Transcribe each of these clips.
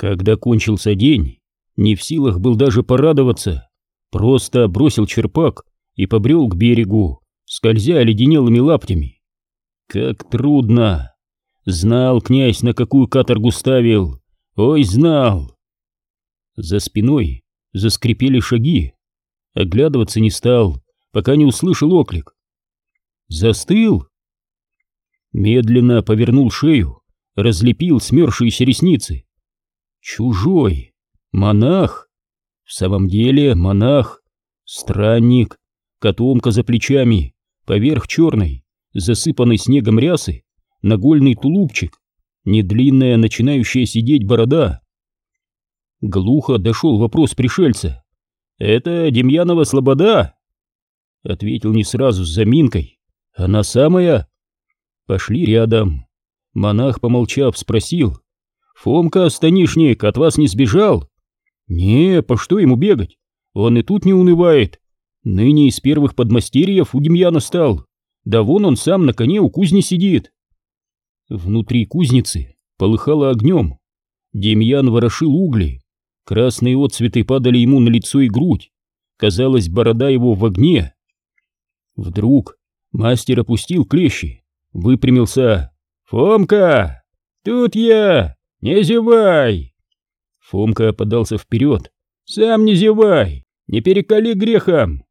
Когда кончился день, не в силах был даже порадоваться, просто бросил черпак и побрел к берегу, скользя оледенелыми лаптями. Как трудно! Знал князь, на какую каторгу ставил, ой, знал! За спиной заскрипели шаги, оглядываться не стал, пока не услышал оклик. Застыл! Медленно повернул шею, разлепил смерзшиеся ресницы. Чужой! Монах! В самом деле монах! Странник! Котомка за плечами, поверх черной, засыпанной снегом рясы, нагольный тулупчик, недлинная начинающая сидеть борода. Глухо дошел вопрос пришельца. «Это Демьянова слобода?» Ответил не сразу с заминкой. «Она самая?» Пошли рядом. Монах, помолчав, спросил. «Фомка, станишник, от вас не сбежал?» «Не, по что ему бегать? Он и тут не унывает. Ныне из первых подмастерьев у Демьяна стал. Да вон он сам на коне у кузни сидит». Внутри кузницы полыхало огнем. Демьян ворошил угли. Красные отцветы падали ему на лицо и грудь. Казалось, борода его в огне. Вдруг мастер опустил клещи, выпрямился. «Фомка! Тут я! Не зевай!» Фомка подался вперед. «Сам не зевай! Не перекали грехом!»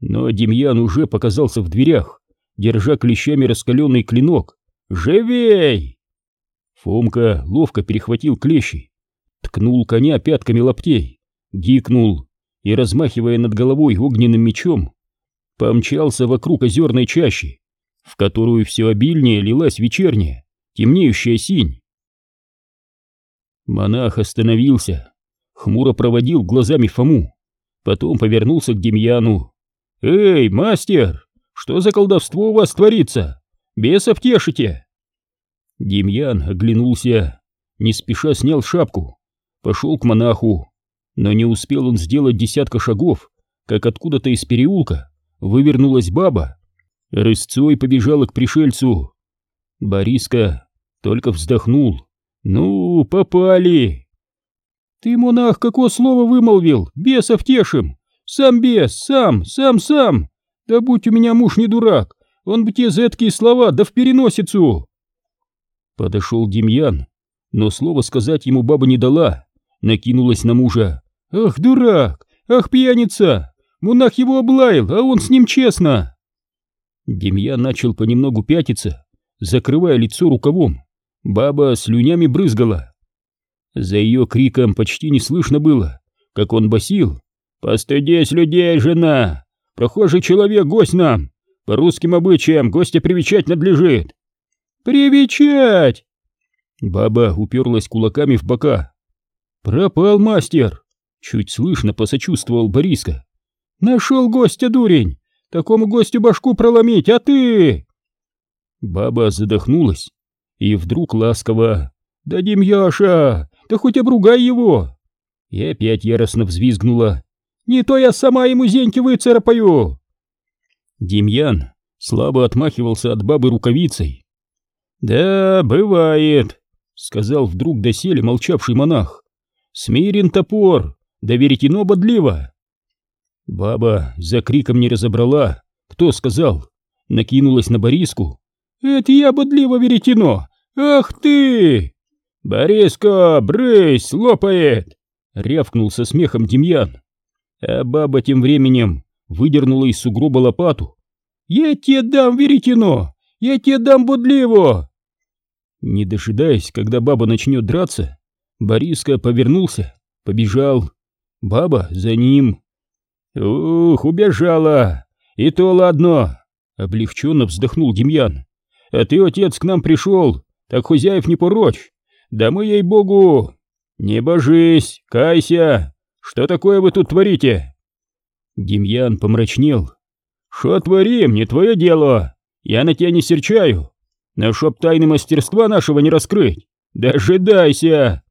Но Демьян уже показался в дверях, держа клещами раскаленный клинок. «Живей!» Фомка ловко перехватил клещи, ткнул коня пятками лаптей, гикнул и, размахивая над головой огненным мечом, помчался вокруг озерной чащи, в которую все обильнее лилась вечерняя, темнеющая синь. Монах остановился, хмуро проводил глазами Фому, потом повернулся к Демьяну. «Эй, мастер, что за колдовство у вас творится? Бесов тешите!» Демьян оглянулся, не спеша снял шапку, пошел к монаху, но не успел он сделать десятка шагов, как откуда-то из переулка вывернулась баба, рысцой побежала к пришельцу. Бориска только вздохнул. «Ну, попали!» «Ты, монах, какое слово вымолвил? Бесов тешим! Сам бес, сам, сам, сам! Да будь у меня муж не дурак, он бы те зеткие слова, да в переносицу!» Подошел Демьян, но слова сказать ему баба не дала, накинулась на мужа. «Ах, дурак! Ах, пьяница! Монах его облаял, а он с ним честно!» Демьян начал понемногу пятиться, закрывая лицо рукавом. Баба слюнями брызгала. За ее криком почти не слышно было, как он басил. «Постыдись людей, жена! Прохожий человек, гость нам! По русским обычаям гостя привечать надлежит!» «Привечать!» Баба уперлась кулаками в бока. «Пропал мастер!» Чуть слышно посочувствовал Бориска. «Нашел гостя, дурень! Такому гостю башку проломить, а ты...» Баба задохнулась и вдруг ласково. «Да, Демьяша, да хоть обругай его!» И опять яростно взвизгнула. «Не то я сама ему зеньки выцарапаю!» Демьян слабо отмахивался от бабы рукавицей. «Да, бывает», — сказал вдруг доселе молчавший монах. «Смирен топор, да веретено бодливо». Баба за криком не разобрала, кто сказал, накинулась на Бориску. «Это я бодливо веретено! Ах ты!» «Бориска, брысь, лопает!» — рявкнул со смехом Демьян. А баба тем временем выдернула из сугроба лопату. «Я тебе дам веретено! Я тебе дам бодливо!» Не дожидаясь, когда баба начнет драться, Бориска повернулся, побежал. Баба за ним. «Ух, убежала! И то ладно!» Облегченно вздохнул Демьян. «А ты, отец, к нам пришел, так хозяев не порочь! Да мы, ей-богу! Не божись, кайся! Что такое вы тут творите?» Демьян помрачнел. «Шо творим, не твое дело! Я на тебя не серчаю! Но чтоб тайны мастерства нашего не раскрыть, дожидайся!»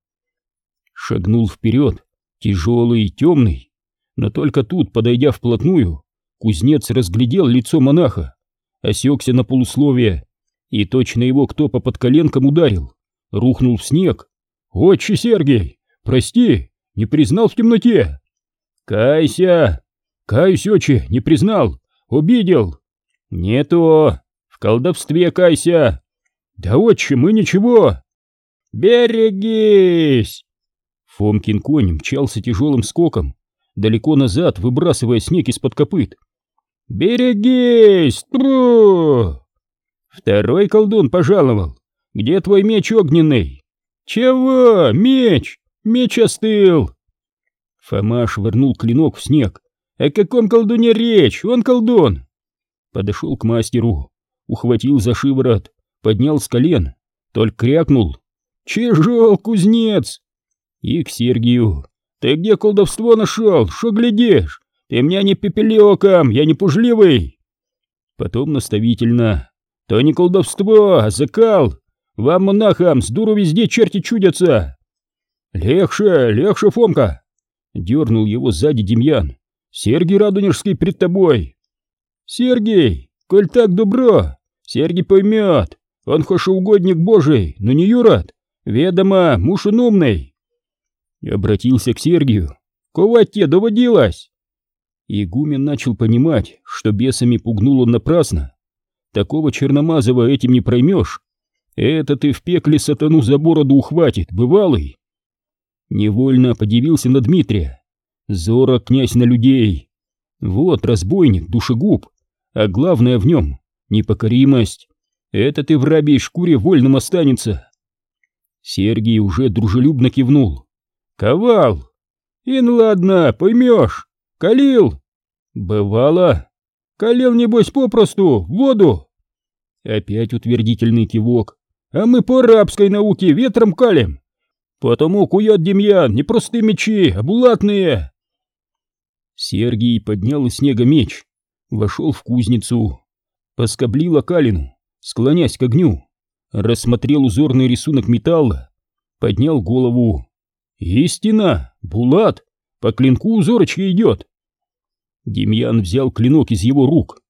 Шагнул вперед, тяжелый и темный, но только тут, подойдя вплотную, кузнец разглядел лицо монаха, осекся на полусловие, и точно его кто по подколенкам ударил, рухнул в снег, Отче Сергей, прости, не признал в темноте. Кайся! Каюсь, отче, не признал, обидел. Не в колдовстве кайся. Да, отче, мы ничего. Берегись! Фомкин конь мчался тяжелым скоком, далеко назад, выбрасывая снег из-под копыт. «Берегись! Тру!» Второй колдун пожаловал. «Где твой меч огненный?» «Чего? Меч! Меч остыл!» Фома швырнул клинок в снег. «О каком колдуне речь? Он колдун!» Подошел к мастеру, ухватил за шиворот, поднял с колен, только крякнул. «Чижол, кузнец!» И к Сергию. «Ты где колдовство нашел? Шо глядишь? Ты меня не пепелёком, я не пужливый!» Потом наставительно. «То не колдовство, а закал! Вам, монахам, с дуру везде черти чудятся!» «Легче, легче, Фомка!» Дернул его сзади Демьян. «Сергий Радонежский пред тобой!» «Сергей, коль так добро, Сергий поймет, он хоть угодник божий, но не юрод, ведомо, муж он умный!» Обратился к Сергию. «Ковать тебе доводилось!» Игумен начал понимать, что бесами пугнул он напрасно. Такого черномазого этим не проймешь. Это ты в пекле сатану за бороду ухватит, бывалый. Невольно подивился на Дмитрия. Зора князь на людей. Вот разбойник, душегуб, а главное в нем — непокоримость. Это ты в рабей шкуре вольным останется. Сергий уже дружелюбно кивнул. Ковал! Ин ладно, поймешь. Калил! Бывало. Калил, небось, попросту, воду. Опять утвердительный кивок. А мы по рабской науке ветром калим. Потому кует Демьян не простые мечи, а булатные. Сергий поднял из снега меч, вошел в кузницу, поскоблил окалину, склонясь к огню, рассмотрел узорный рисунок металла, поднял голову. «Истина! Булат! По клинку узорочка идет!» Демьян взял клинок из его рук.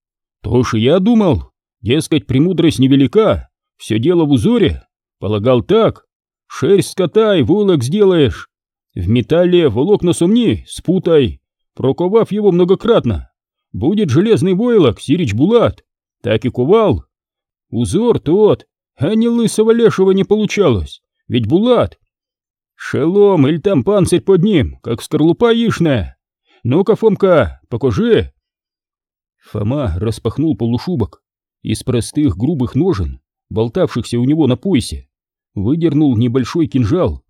«То ж я думал, дескать, премудрость невелика, все дело в узоре. Полагал так, шерсть скотай, волок сделаешь. В металле волокна сумни, спутай, проковав его многократно. Будет железный войлок, сирич булат. Так и кувал. Узор тот, а не лысого лешего не получалось, ведь булат Шелом или там панцирь под ним, как скорлупа яичная. Ну-ка, Фомка, покажи. Фома распахнул полушубок. Из простых грубых ножен, болтавшихся у него на поясе, выдернул небольшой кинжал,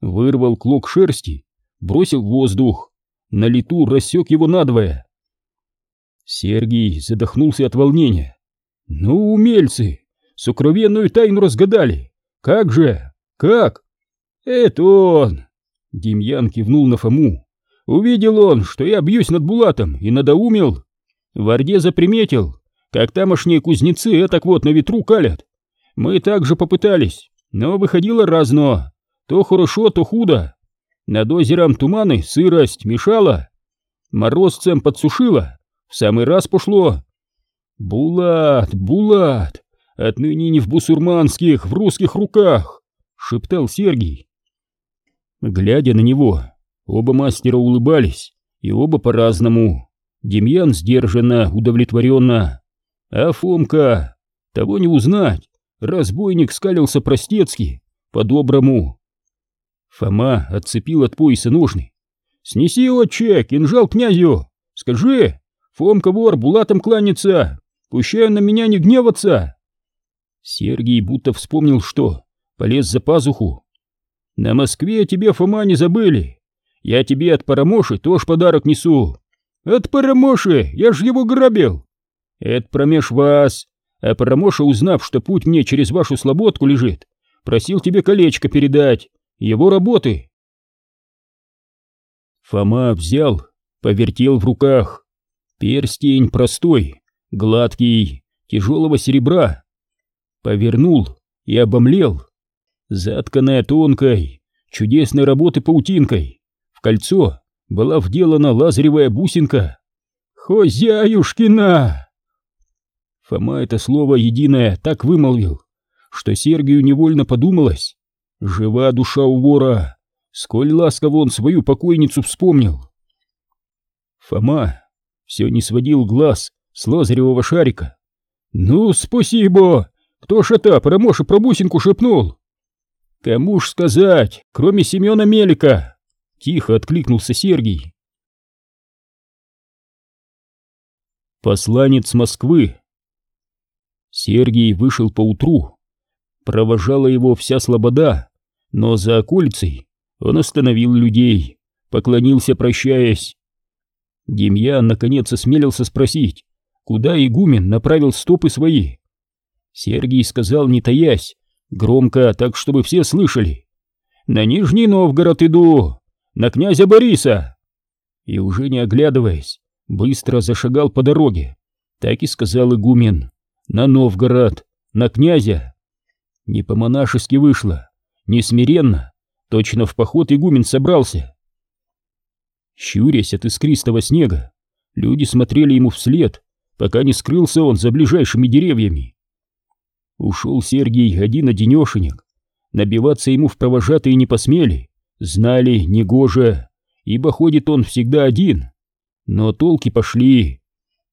вырвал клок шерсти, бросил в воздух, на лету рассек его надвое. Сергий задохнулся от волнения. «Ну, умельцы, сокровенную тайну разгадали! Как же? Как?» «Это он!» Демьян кивнул на Фому. «Увидел он, что я бьюсь над Булатом, и надоумил. В Орде заприметил, как тамошние кузнецы этак вот на ветру калят. Мы также попытались, но выходило разно. То хорошо, то худо. Над озером туманы, сырость мешала. Морозцем подсушило, в самый раз пошло. Булат, Булат, отныне не в бусурманских, в русских руках, шептал Сергий. Глядя на него, оба мастера улыбались, и оба по-разному. Демьян сдержанно, удовлетворенно. А Фомка, того не узнать, разбойник скалился простецки, по-доброму. Фома отцепил от пояса ножны. «Снеси, отче, кинжал князю! Скажи, Фомка вор булатом кланяется, пущай на меня не гневаться!» Сергий будто вспомнил что, полез за пазуху, на Москве тебе, Фома, не забыли. Я тебе от Парамоши тоже подарок несу. От Парамоши, я ж его грабил. Это промеж вас. А Парамоша, узнав, что путь мне через вашу слободку лежит, просил тебе колечко передать. Его работы. Фома взял, повертел в руках. Перстень простой, гладкий, тяжелого серебра. Повернул и обомлел затканная тонкой, чудесной работы паутинкой. Кольцо была вделана лазаревая бусинка. «Хозяюшкина!» Фома это слово единое так вымолвил, что Сергию невольно подумалось. Жива душа у вора, сколь ласково он свою покойницу вспомнил. Фома все не сводил глаз с лазаревого шарика. «Ну, спасибо! Кто ж это про Мошу про бусинку шепнул?» «Кому ж сказать, кроме Семена Мелика?» Тихо откликнулся Сергий. Посланец Москвы Сергий вышел поутру. Провожала его вся слобода, но за околицей он остановил людей, поклонился, прощаясь. Демьян наконец осмелился спросить, куда игумен направил стопы свои. Сергий сказал, не таясь, громко, так чтобы все слышали. «На Нижний Новгород иду, на князя Бориса!» И уже не оглядываясь, быстро зашагал по дороге. Так и сказал игумен. «На Новгород, на князя!» Не по-монашески вышло, не смиренно, точно в поход игумен собрался. Щурясь от искристого снега, люди смотрели ему вслед, пока не скрылся он за ближайшими деревьями. Ушел Сергий один-одинешенек. Набиваться ему в провожатые не посмели, знали, негоже, ибо ходит он всегда один. Но толки пошли.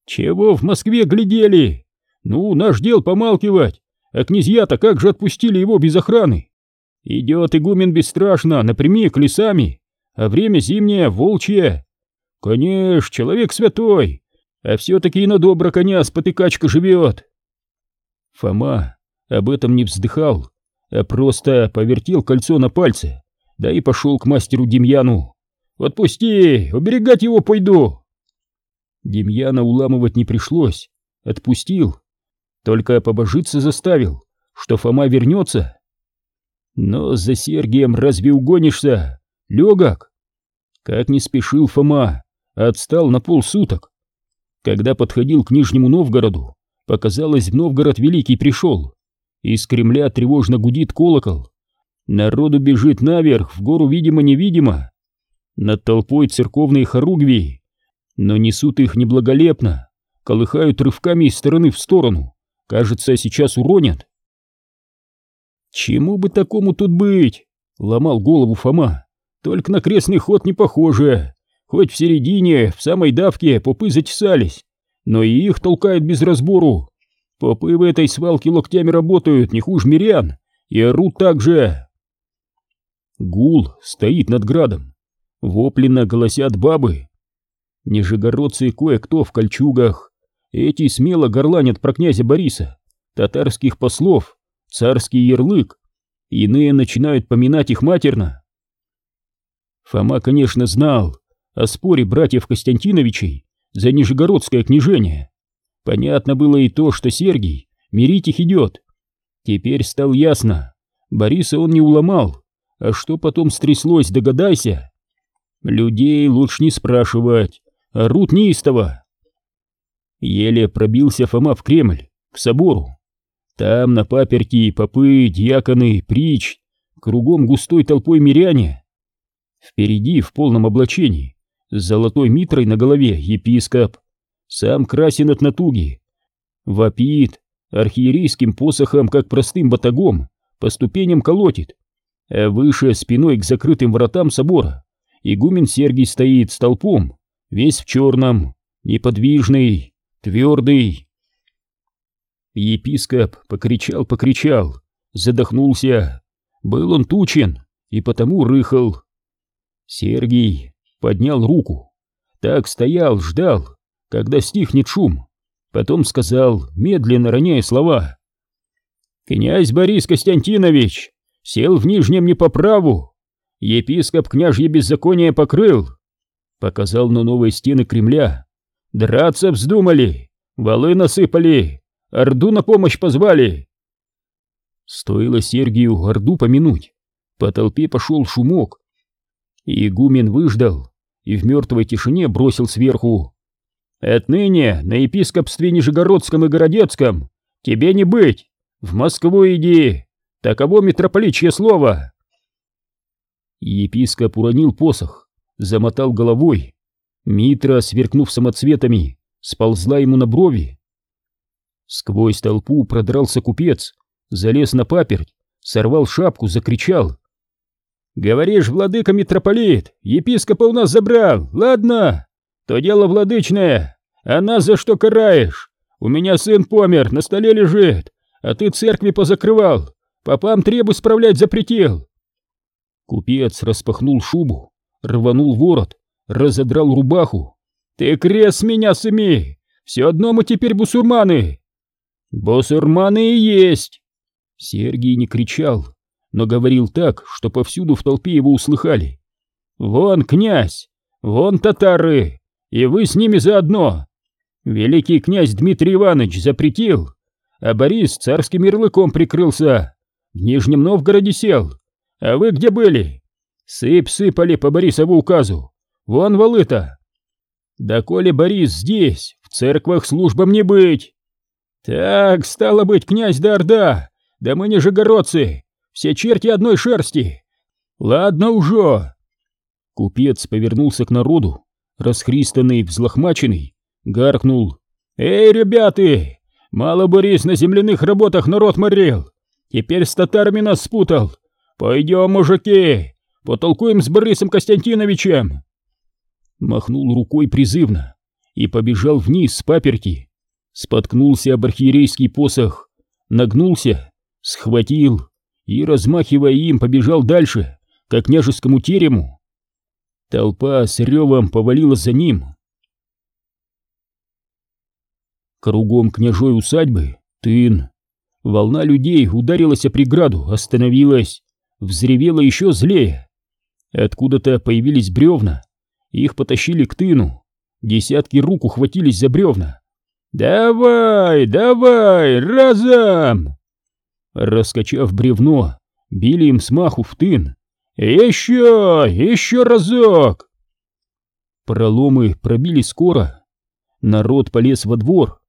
Чего в Москве глядели? Ну, наш дел помалкивать, а князья-то как же отпустили его без охраны? Идет игумен бесстрашно, напрямик, лесами, а время зимнее, волчье. Конечно, человек святой, а все-таки и на добро коня спотыкачка живет. Фома об этом не вздыхал, а просто повертел кольцо на пальце, да и пошел к мастеру Демьяну. «Отпусти, уберегать его пойду!» Демьяна уламывать не пришлось, отпустил, только побожиться заставил, что Фома вернется. Но за Сергием разве угонишься, легок? Как не спешил Фома, отстал на полсуток. Когда подходил к Нижнему Новгороду, показалось, в Новгород Великий пришел. Из Кремля тревожно гудит колокол. Народу бежит наверх, в гору видимо-невидимо. Над толпой церковные хоругви, но несут их неблаголепно, колыхают рывками из стороны в сторону. Кажется, сейчас уронят. «Чему бы такому тут быть?» — ломал голову Фома. «Только на крестный ход не похоже. Хоть в середине, в самой давке попы затесались, но и их толкают без разбору. Попы в этой свалке локтями работают, не хуже мирян, и орут так же. Гул стоит над градом. Вопленно голосят бабы. Нижегородцы кое-кто в кольчугах. Эти смело горланят про князя Бориса, татарских послов, царский ярлык. Иные начинают поминать их матерно. Фома, конечно, знал о споре братьев Константиновичей за Нижегородское княжение. Понятно было и то, что Сергий мирить их идет. Теперь стало ясно, Бориса он не уломал, а что потом стряслось, догадайся. Людей лучше не спрашивать, орут неистово. Еле пробился Фома в Кремль, к собору. Там на паперти попы, дьяконы, притч, кругом густой толпой миряне. Впереди в полном облачении, с золотой митрой на голове епископ, сам красен от натуги, вопит, архиерейским посохом, как простым батагом, по ступеням колотит, выше спиной к закрытым вратам собора игумен Сергий стоит столпом, весь в черном, неподвижный, твердый. Епископ покричал-покричал, задохнулся, был он тучен и потому рыхал. Сергий поднял руку, так стоял, ждал, когда стихнет шум, потом сказал, медленно роняя слова. «Князь Борис Константинович сел в Нижнем не по праву, епископ княжье беззаконие покрыл, показал на новые стены Кремля, драться вздумали, валы насыпали, Орду на помощь позвали». Стоило Сергию Орду помянуть, по толпе пошел шумок. Игумен выждал и в мертвой тишине бросил сверху. Отныне на епископстве Нижегородском и Городецком тебе не быть. В Москву иди. Таково митрополичье слово. Епископ уронил посох, замотал головой. Митра, сверкнув самоцветами, сползла ему на брови. Сквозь толпу продрался купец, залез на паперть, сорвал шапку, закричал. «Говоришь, владыка митрополит, епископа у нас забрал, ладно? То дело владычное, а нас за что караешь? У меня сын помер, на столе лежит, а ты церкви позакрывал, попам требу справлять запретил». Купец распахнул шубу, рванул ворот, разодрал рубаху. «Ты крест меня сыми! Все одно мы теперь бусурманы!» «Бусурманы и есть!» Сергий не кричал, но говорил так, что повсюду в толпе его услыхали. «Вон князь! Вон татары! И вы с ними заодно! Великий князь Дмитрий Иванович запретил, а Борис царским ярлыком прикрылся, в Нижнем Новгороде сел. А вы где были? Сыпь сыпали по Борисову указу. Вон волыта. Да коли Борис здесь, в церквах службам не быть. Так, стало быть, князь да Орда, да мы нижегородцы, все черти одной шерсти. Ладно уже. Купец повернулся к народу, расхристанный, взлохмаченный, гаркнул. «Эй, ребята! Мало Борис на земляных работах народ морил! Теперь с татарами нас спутал! Пойдем, мужики! Потолкуем с Борисом Константиновичем!» Махнул рукой призывно и побежал вниз с паперти. Споткнулся об архиерейский посох, нагнулся, схватил и, размахивая им, побежал дальше, к княжескому терему. Толпа с ревом повалилась за ним. Кругом княжой усадьбы тын. Волна людей ударилась о преграду, остановилась, взревела еще злее. Откуда-то появились бревна, их потащили к тыну, десятки рук ухватились за бревна. «Давай, давай, разом!» Раскачав бревно, били им смаху в тын. «Еще, еще разок!» Проломы пробили скоро. Народ полез во двор,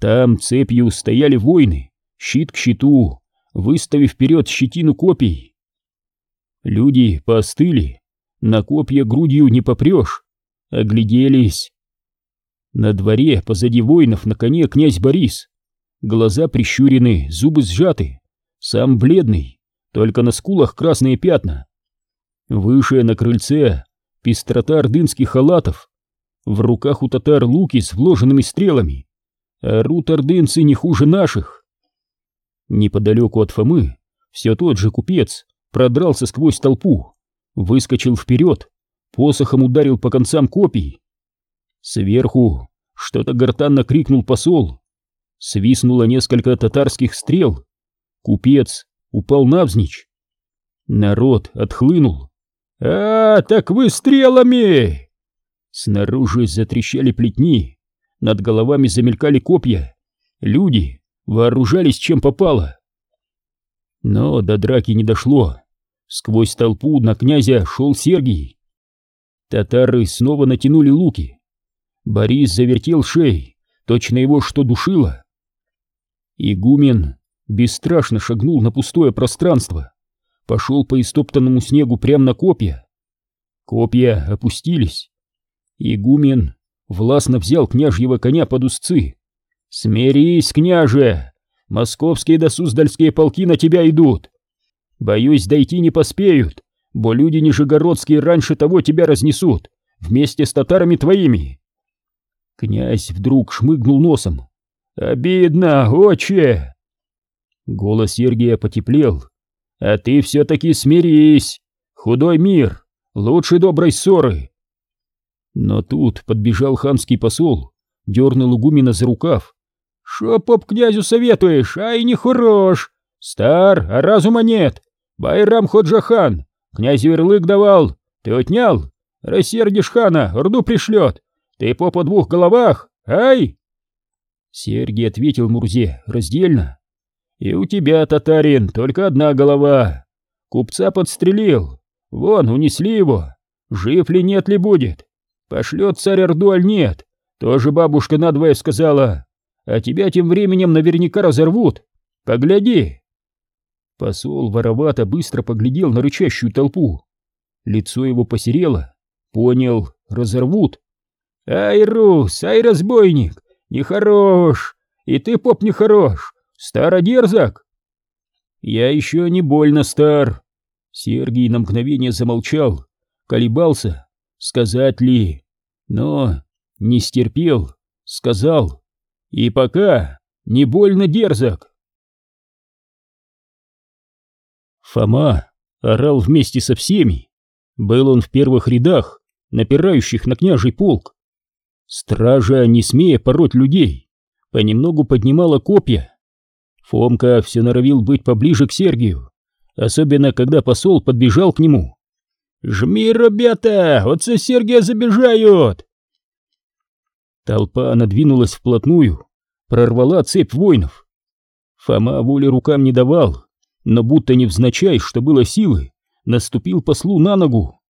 там цепью стояли воины, щит к щиту, выставив вперед щетину копий. Люди поостыли, на копья грудью не попрешь, огляделись. На дворе позади воинов на коне князь Борис. Глаза прищурены, зубы сжаты, сам бледный, только на скулах красные пятна. Выше на крыльце пестрота ордынских халатов, в руках у татар луки с вложенными стрелами, Орут ордынцы не хуже наших. Неподалеку от Фомы все тот же купец продрался сквозь толпу, выскочил вперед, посохом ударил по концам копий. Сверху что-то гортанно крикнул посол. Свистнуло несколько татарских стрел. Купец упал навзничь. Народ отхлынул. «А, так вы стрелами!» Снаружи затрещали плетни, над головами замелькали копья. Люди вооружались чем попало. Но до драки не дошло. Сквозь толпу на князя шел Сергий. Татары снова натянули луки. Борис завертел шеей, точно его что душило. Игумен бесстрашно шагнул на пустое пространство, пошел по истоптанному снегу прямо на копья. Копья опустились. Игумен властно взял княжьего коня под узцы. «Смирись, княже! Московские да Суздальские полки на тебя идут! Боюсь, дойти не поспеют, бо люди нижегородские раньше того тебя разнесут, вместе с татарами твоими!» Князь вдруг шмыгнул носом. «Обидно, отче!» Голос Сергия потеплел. «А ты все-таки смирись! Худой мир, лучше доброй ссоры!» Но тут подбежал ханский посол, дернул игумена за рукав. «Шо поп князю советуешь, ай не хорош! Стар, а разума нет! Байрам Ходжахан, князю ярлык давал, ты отнял? Рассердишь хана, орду пришлет! Ты поп о двух головах, ай!» Сергий ответил Мурзе раздельно. «И у тебя, татарин, только одна голова. Купца подстрелил. Вон, унесли его. Жив ли, нет ли будет. Пошлет царь Орду, аль нет? Тоже бабушка надвое сказала. А тебя тем временем наверняка разорвут. Погляди. Посол воровато быстро поглядел на рычащую толпу. Лицо его посерело. Понял, разорвут. Ай, Рус, ай, разбойник, нехорош. И ты, поп, нехорош. Стародерзок. Я еще не больно стар. Сергий на мгновение замолчал, колебался, сказать ли, но не стерпел, сказал. И пока не больно дерзок. Фома орал вместе со всеми. Был он в первых рядах, напирающих на княжий полк. Стража, не смея пороть людей, понемногу поднимала копья. Фомка все норовил быть поближе к Сергию, особенно когда посол подбежал к нему. «Жми, ребята, отца Сергия забежают!» Толпа надвинулась вплотную, прорвала цепь воинов. Фома воли рукам не давал, но будто невзначай, что было силы, наступил послу на ногу.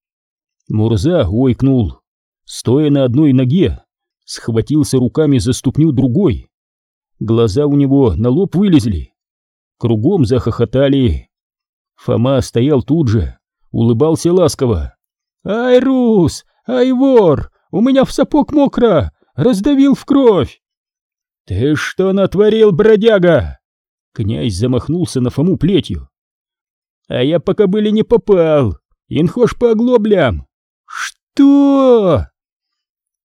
Мурза ойкнул, стоя на одной ноге, схватился руками за ступню другой. Глаза у него на лоб вылезли. Кругом захохотали. Фома стоял тут же, улыбался ласково. «Ай, Рус! Ай, вор! У меня в сапог мокро! Раздавил в кровь!» «Ты что натворил, бродяга?» Князь замахнулся на Фому плетью. «А я пока были не попал! Инхош по оглоблям!» «Что?»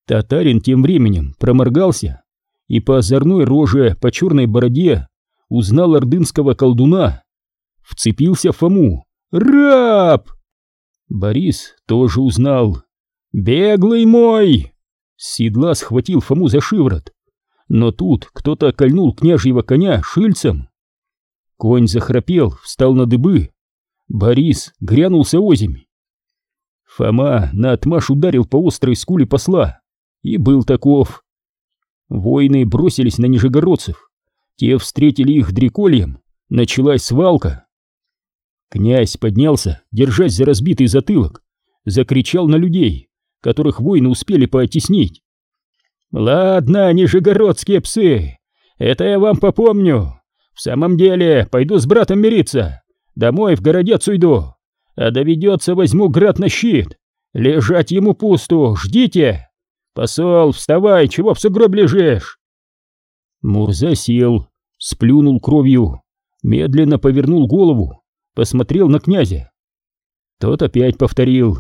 Татарин тем временем проморгался и по озорной роже, по черной бороде узнал ордынского колдуна. Вцепился в Фому. «Раб!» Борис тоже узнал. «Беглый мой!» Седла схватил Фому за шиворот. Но тут кто-то кольнул княжьего коня шильцем. Конь захрапел, встал на дыбы. Борис грянулся озимь. Фома наотмашь ударил по острой скуле посла. И был таков. Воины бросились на нижегородцев. Те встретили их дрекольем. Началась свалка. Князь поднялся, держась за разбитый затылок. Закричал на людей, которых воины успели пооттеснить. «Ладно, нижегородские псы, это я вам попомню. В самом деле, пойду с братом мириться. Домой в городец уйду. А доведется, возьму град на щит. Лежать ему пусту, ждите. Посол, вставай, чего в сугроб лежишь? Мурза сел, сплюнул кровью, медленно повернул голову, посмотрел на князя. Тот опять повторил.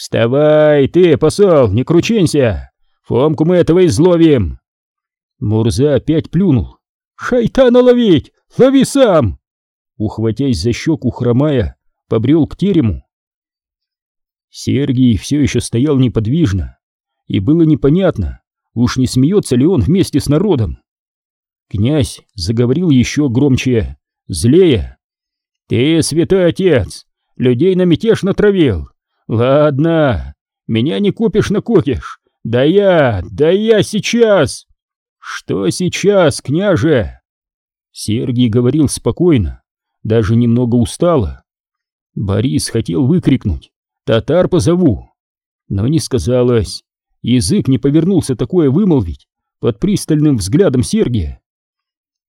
«Вставай, ты, посол, не крученься! Фомку мы этого изловим!» Мурза опять плюнул. «Шайтана ловить! Лови сам!» Ухватясь за щеку, хромая, побрел к терему. Сергий все еще стоял неподвижно, и было непонятно, уж не смеется ли он вместе с народом. Князь заговорил еще громче, злее. «Ты, святой отец, людей на мятеж натравил. Ладно, меня не купишь, накупишь. Да я, да я сейчас!» «Что сейчас, княже?» Сергий говорил спокойно, даже немного устало. Борис хотел выкрикнуть «Татар позову!» Но не сказалось. Язык не повернулся такое вымолвить под пристальным взглядом Сергия.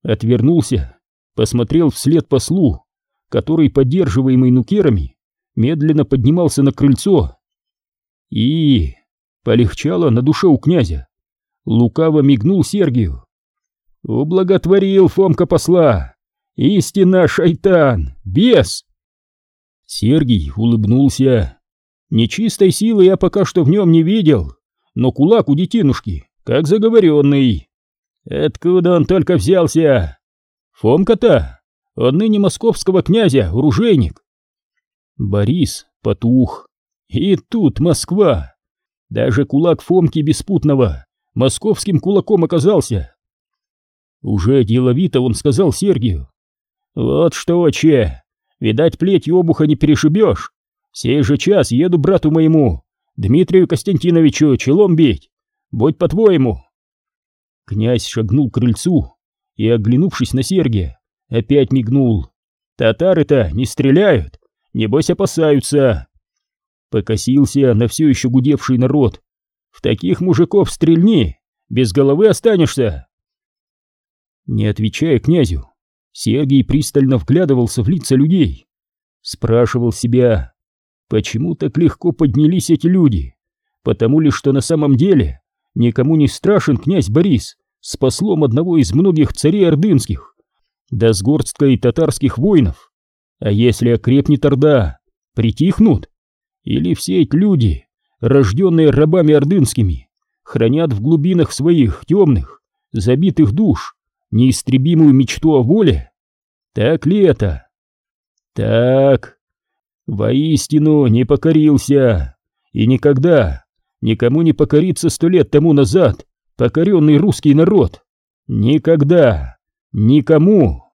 Отвернулся, посмотрел вслед послу, который, поддерживаемый нукерами, медленно поднимался на крыльцо. И полегчало на душе у князя. Лукаво мигнул Сергию. «Ублаготворил Фомка посла! Истинно шайтан! Бес!» Сергий улыбнулся. Нечистой силы я пока что в нем не видел, но кулак у детинушки, как заговоренный. Откуда он только взялся? Фомка-то, он ныне московского князя, оружейник. Борис потух. И тут Москва. Даже кулак Фомки Беспутного московским кулаком оказался. Уже деловито он сказал Сергию. «Вот что, че, Видать, плетью обуха не перешибешь. Сей же час еду брату моему, Дмитрию Константиновичу, челом бить. Будь по-твоему. Князь шагнул к крыльцу и, оглянувшись на Сергия, опять мигнул. Татары-то не стреляют, небось опасаются. Покосился на все еще гудевший народ. В таких мужиков стрельни, без головы останешься. Не отвечая князю, Сергий пристально вглядывался в лица людей. Спрашивал себя, почему так легко поднялись эти люди? Потому ли, что на самом деле никому не страшен князь Борис с послом одного из многих царей ордынских, да с горсткой татарских воинов, А если окрепнет Орда, притихнут? Или все эти люди, рожденные рабами ордынскими, хранят в глубинах своих темных, забитых душ неистребимую мечту о воле? Так ли это? Так, воистину не покорился, и никогда никому не покорится сто лет тому назад покоренный русский народ. Никогда, никому.